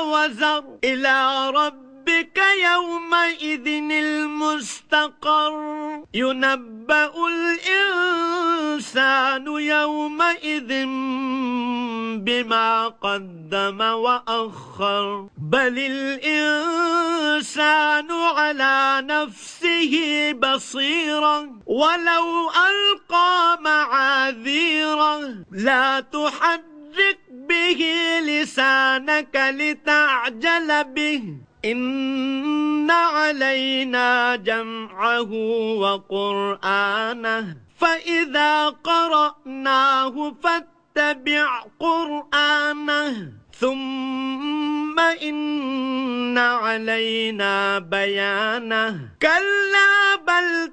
وزر إلى رب ربك يومئذ المستقر. ينبأ الإنسان يومئذ بما قدم وأخر. بل الإنسان على نفسه بصيرا ولو ألقى معاذيرا لا به لسانك لتعجل به. إن علينا جمعه وقرآنه. فإذا قرأناه فاتبع قرآنه. ثم إن علينا بيانه. كلا بل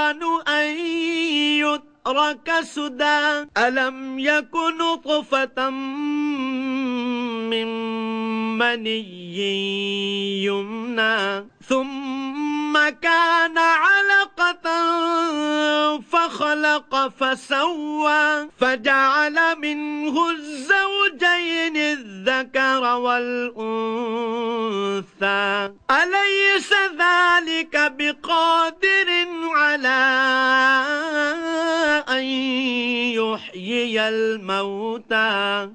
يترك سدى ألم يكن نطفة من مني يمنى؟ ثم كان علقة فخلق فسوى فجعل منه الزوجين الذكر والأنثى. أليس ذلك بقادر على يحيي الموتى.